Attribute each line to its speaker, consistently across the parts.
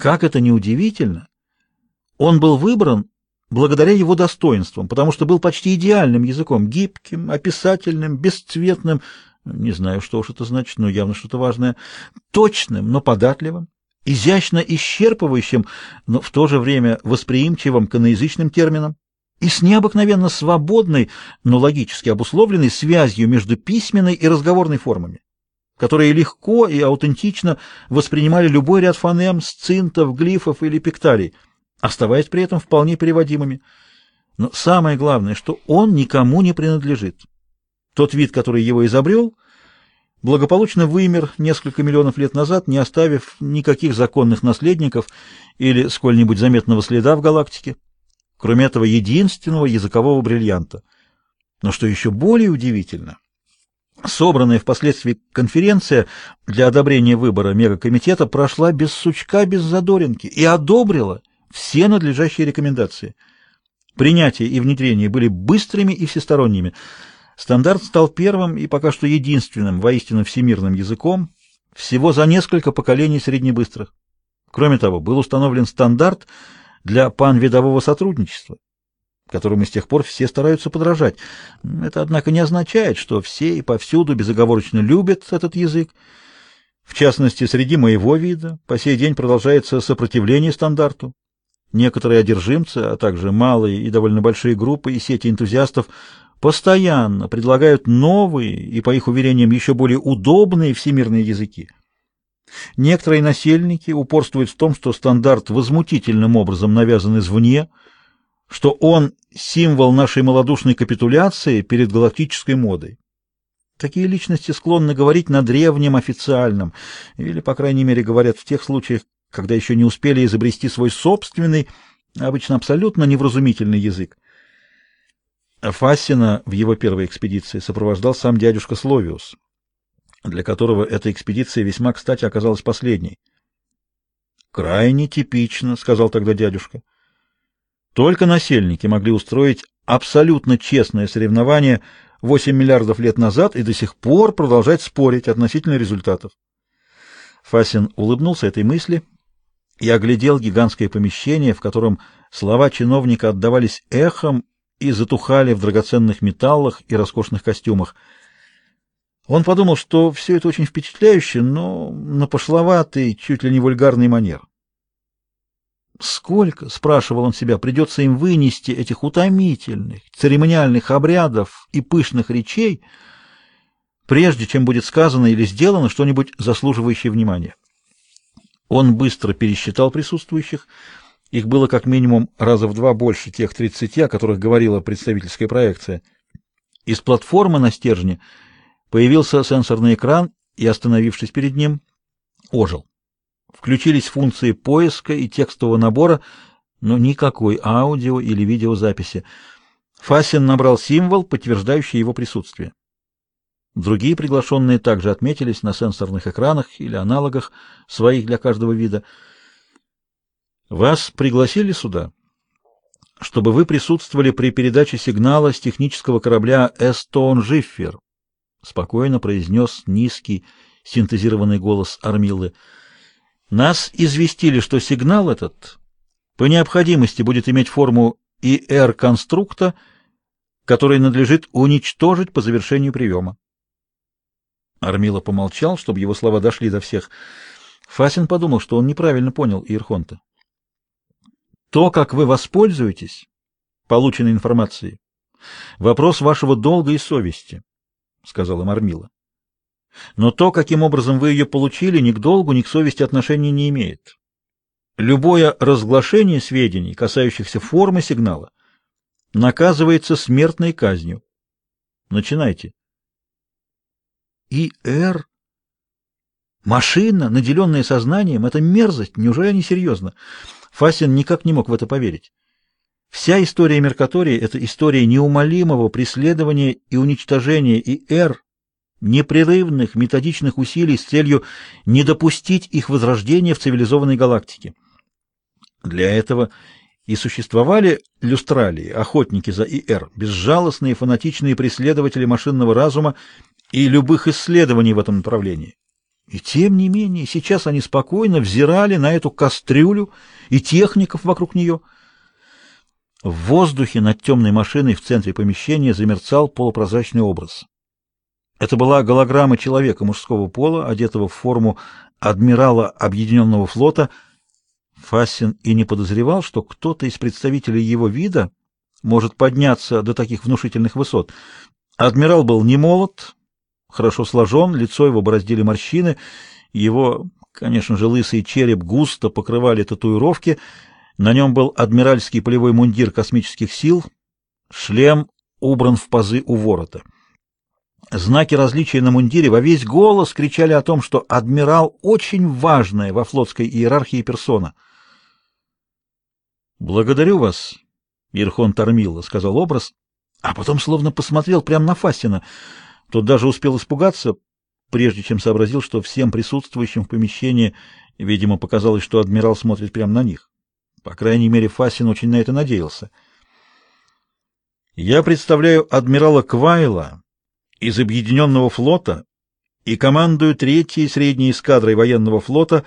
Speaker 1: Как это ни удивительно, он был выбран благодаря его достоинствам, потому что был почти идеальным языком, гибким, описательным, бесцветным, не знаю, что уж это значит, но явно что-то важное, точным, но податливым, изящно исчерпывающим, но в то же время восприимчивым к иноязычным терминам, и с необыкновенно свободной, но логически обусловленной связью между письменной и разговорной формами, которые легко и аутентично воспринимали любой ряд фонем, сцинтов, глифов или пиктарий, оставаясь при этом вполне переводимыми. Но самое главное, что он никому не принадлежит. Тот вид, который его изобрел, благополучно вымер несколько миллионов лет назад, не оставив никаких законных наследников или сколь-нибудь заметного следа в галактике кроме этого единственного языкового бриллианта. Но что еще более удивительно, собранная впоследствии конференция для одобрения выбора мегакомитета прошла без сучка, без задоринки и одобрила все надлежащие рекомендации. Принятие и внедрение были быстрыми и всесторонними. Стандарт стал первым и пока что единственным воистину всемирным языком всего за несколько поколений среднебыстрых. Кроме того, был установлен стандарт – для панвидового сотрудничества, которому с тех пор все стараются подражать. Это, однако, не означает, что все и повсюду безоговорочно любят этот язык. В частности, среди моего вида по сей день продолжается сопротивление стандарту. Некоторые одержимцы, а также малые и довольно большие группы и сети энтузиастов постоянно предлагают новые и, по их уверениям, еще более удобные всемирные языки. Некоторые насельники упорствуют в том, что стандарт возмутительным образом навязан извне, что он символ нашей малодушной капитуляции перед галактической модой. Такие личности склонны говорить на древнем официальном, или, по крайней мере, говорят в тех случаях, когда еще не успели изобрести свой собственный, обычно абсолютно невразумительный язык. Фассина в его первой экспедиции сопровождал сам дядюшка Словиус для которого эта экспедиция весьма кстати оказалась последней. «Крайне типично», — сказал тогда дядюшка. «Только насельники могли устроить абсолютно честное соревнование 8 миллиардов лет назад и до сих пор продолжать спорить относительно результатов». Фасин улыбнулся этой мысли и оглядел гигантское помещение, в котором слова чиновника отдавались эхом и затухали в драгоценных металлах и роскошных костюмах — он подумал, что все это очень впечатляюще, но на пошловатый, чуть ли не вульгарный манер. Сколько, спрашивал он себя, придется им вынести этих утомительных, церемониальных обрядов и пышных речей, прежде чем будет сказано или сделано что-нибудь заслуживающее внимания. Он быстро пересчитал присутствующих. Их было как минимум раза в два больше тех тридцати, о которых говорила представительская проекция. Из платформы на стержне – Появился сенсорный экран и, остановившись перед ним, ожил. Включились функции поиска и текстового набора, но никакой аудио или видеозаписи. Фасин набрал символ, подтверждающий его присутствие. Другие приглашенные также отметились на сенсорных экранах или аналогах своих для каждого вида. Вас пригласили сюда, чтобы вы присутствовали при передаче сигнала с технического корабля «Эстон Жиффер», — спокойно произнес низкий синтезированный голос Армилы. «Нас известили, что сигнал этот по необходимости будет иметь форму ИР-конструкта, который надлежит уничтожить по завершению приема». Армила помолчал, чтобы его слова дошли до всех. Фасин подумал, что он неправильно понял Ирхонта. «То, как вы воспользуетесь полученной информацией, вопрос вашего долга и совести». — сказала Мармила. Но то, каким образом вы ее получили, ни к долгу, ни к совести отношения не имеет. Любое разглашение сведений, касающихся формы сигнала, наказывается смертной казнью. Начинайте. И.Р. Машина, наделенная сознанием, это мерзость, неужели они серьезно? Фасин никак не мог в это поверить. Вся история Меркатории — это история неумолимого преследования и уничтожения ИР, непрерывных методичных усилий с целью не допустить их возрождения в цивилизованной галактике. Для этого и существовали люстралии, охотники за ИР, безжалостные фанатичные преследователи машинного разума и любых исследований в этом направлении. И тем не менее, сейчас они спокойно взирали на эту кастрюлю и техников вокруг нее. В воздухе над темной машиной в центре помещения замерцал полупрозрачный образ. Это была голограмма человека мужского пола, одетого в форму адмирала Объединенного флота. Фассин и не подозревал, что кто-то из представителей его вида может подняться до таких внушительных высот. Адмирал был не молод, хорошо сложен, лицо его бороздили морщины, его, конечно же, лысый череп густо покрывали татуировки, на нем был адмиральский полевой мундир космических сил, шлем убран в пазы у ворота. Знаки различия на мундире во весь голос кричали о том, что адмирал очень важная во флотской иерархии персона. «Благодарю вас, Ирхон Тормилла», — сказал образ, а потом словно посмотрел прямо на Фастина — тот даже успел испугаться, прежде чем сообразил, что всем присутствующим в помещении, видимо, показалось, что адмирал смотрит прямо на них. По крайней мере, Фасин очень на это надеялся. «Я представляю адмирала Квайла из Объединенного флота и командую третьей средней эскадрой военного флота,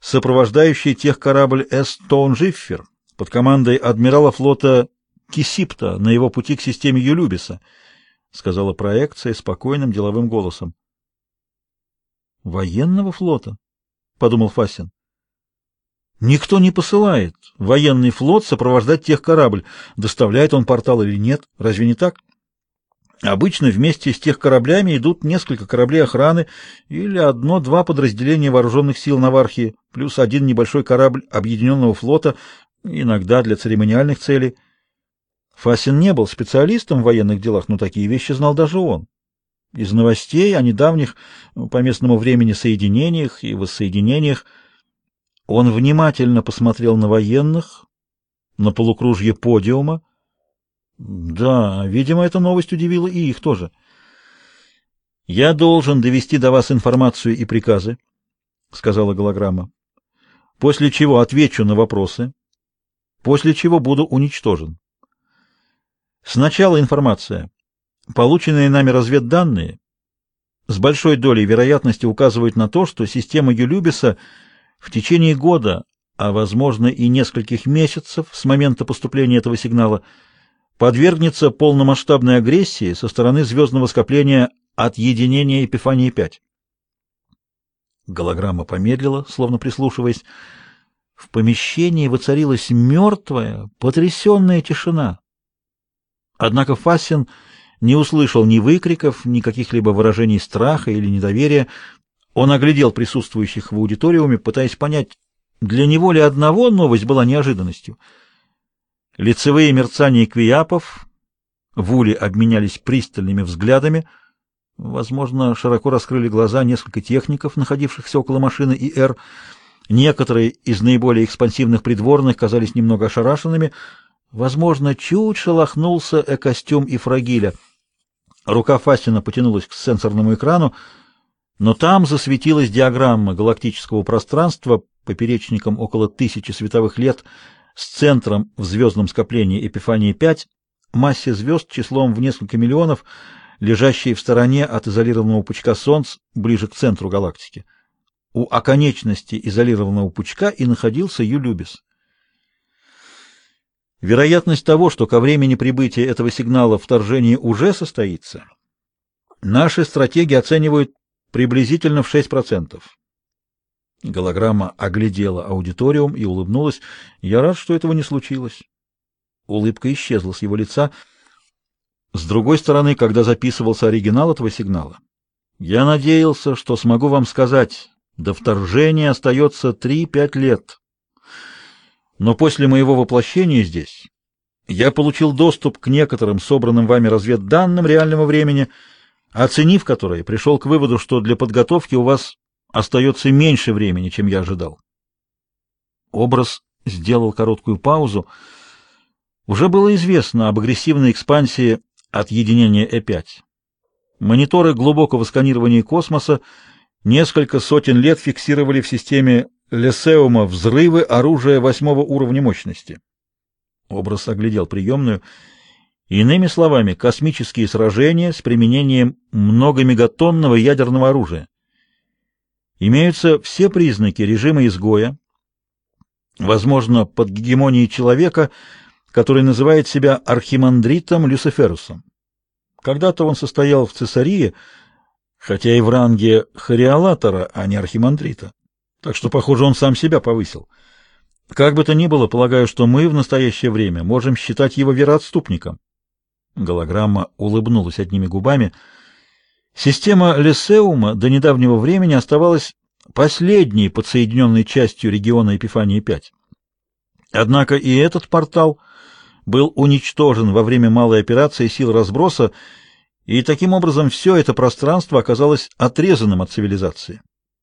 Speaker 1: сопровождающей тех корабль «Эстоун-Жиффер» под командой адмирала флота Кисипта на его пути к системе Юлюбиса —— сказала проекция спокойным деловым голосом. «Военного флота?» — подумал Фасин. «Никто не посылает военный флот сопровождать тех корабль, доставляет он портал или нет, разве не так?» Обычно вместе с тех кораблями идут несколько кораблей охраны или одно-два подразделения вооруженных сил Навархии, плюс один небольшой корабль объединенного флота, иногда для церемониальных целей. Фасин не был специалистом в военных делах, но такие вещи знал даже он. Из новостей о недавних по местному времени соединениях и воссоединениях он внимательно посмотрел на военных, на полукружье подиума. Да, видимо, эта новость удивила и их тоже. «Я должен довести до вас информацию и приказы», — сказала голограмма, — «после чего отвечу на вопросы, после чего буду уничтожен». Сначала информация. Полученные нами разведданные с большой долей вероятности указывают на то, что система Юлюбиса в течение года, а возможно и нескольких месяцев с момента поступления этого сигнала, подвергнется полномасштабной агрессии со стороны звездного скопления отъединения Эпифании-5. Голограмма помедлила, словно прислушиваясь. В помещении воцарилась мертвая, потрясенная тишина. Однако Фассин не услышал ни выкриков, ни каких-либо выражений страха или недоверия. Он оглядел присутствующих в аудиториуме, пытаясь понять, для него ли одного новость была неожиданностью. Лицевые мерцания квиапов в уле обменялись пристальными взглядами. Возможно, широко раскрыли глаза несколько техников, находившихся около машины ИР. Некоторые из наиболее экспансивных придворных казались немного ошарашенными — Возможно, чуть шелохнулся э-костюм и фрагиля. Рука Фастина потянулась к сенсорному экрану, но там засветилась диаграмма галактического пространства поперечником около тысячи световых лет с центром в звездном скоплении Эпифании-5, массе звезд числом в несколько миллионов, лежащей в стороне от изолированного пучка Солнц ближе к центру галактики. У оконечности изолированного пучка и находился Юлюбис. Вероятность того, что ко времени прибытия этого сигнала вторжение уже состоится, наши стратеги оценивают приблизительно в 6%. Голограмма оглядела аудиториум и улыбнулась. Я рад, что этого не случилось. Улыбка исчезла с его лица. С другой стороны, когда записывался оригинал этого сигнала, я надеялся, что смогу вам сказать, до вторжения остается 3-5 лет. Но после моего воплощения здесь я получил доступ к некоторым собранным вами разведданным реального времени, оценив которые, пришел к выводу, что для подготовки у вас остается меньше времени, чем я ожидал. Образ сделал короткую паузу. Уже было известно об агрессивной экспансии отъединения Э5. Мониторы глубокого сканирования космоса несколько сотен лет фиксировали в системе Лесеума взрывы оружия восьмого уровня мощности. Образ оглядел приемную. Иными словами, космические сражения с применением многомегатонного ядерного оружия. Имеются все признаки режима изгоя, возможно, под гегемонией человека, который называет себя архимандритом Люциферусом. Когда-то он состоял в Цесарии, хотя и в ранге хориолатора, а не архимандрита. Так что, похоже, он сам себя повысил. Как бы то ни было, полагаю, что мы в настоящее время можем считать его вероотступником. Голограмма улыбнулась одними губами. Система Лесеума до недавнего времени оставалась последней подсоединенной частью региона Эпифании-5. Однако и этот портал был уничтожен во время малой операции сил разброса, и таким образом все это пространство оказалось отрезанным от цивилизации.